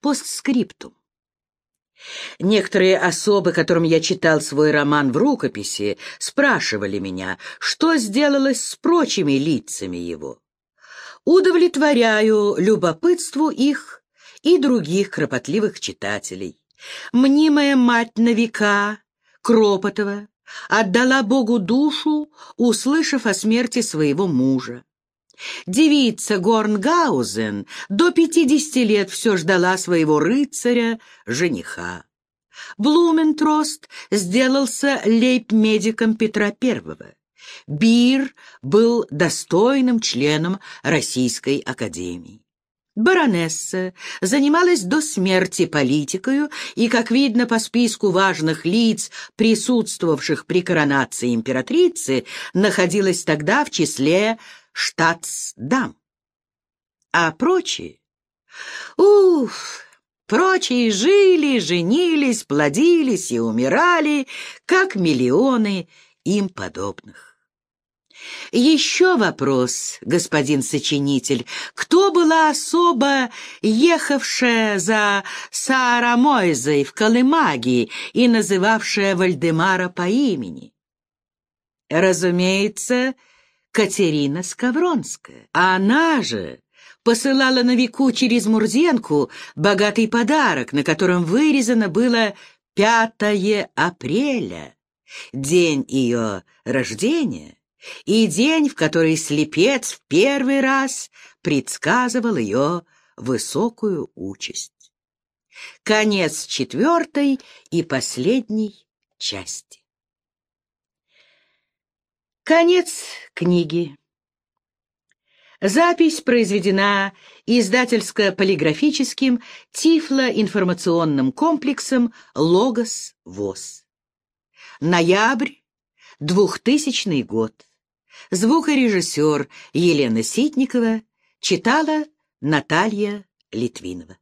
Постскриптум. Некоторые особы, которым я читал свой роман в рукописи, спрашивали меня, что сделалось с прочими лицами его. Удовлетворяю любопытству их и других кропотливых читателей. Мнимая мать на века, Кропотова, отдала Богу душу, услышав о смерти своего мужа. Девица Горнгаузен до пятидесяти лет все ждала своего рыцаря, жениха. Блументрост сделался лейб-медиком Петра I. Бир был достойным членом Российской Академии. Баронесса занималась до смерти политикою и, как видно по списку важных лиц, присутствовавших при коронации императрицы, находилась тогда в числе штатсдам. А прочие... Уф! Прочие жили, женились, плодились и умирали, как миллионы им подобных. Еще вопрос, господин сочинитель. Кто была особо ехавшая за Саарамойзой в Колымаги и называвшая Вальдемара по имени? Разумеется, Катерина Скавронская. Она же посылала на веку через Мурзенку богатый подарок, на котором вырезано было 5 апреля, день ее рождения, и день, в который слепец в первый раз предсказывал ее высокую участь. Конец четвертой и последней части. Конец книги. Запись произведена издательско-полиграфическим тифло-информационным комплексом «Логос ВОЗ». Ноябрь, 2000 год. Звукорежиссер Елена Ситникова читала Наталья Литвинова.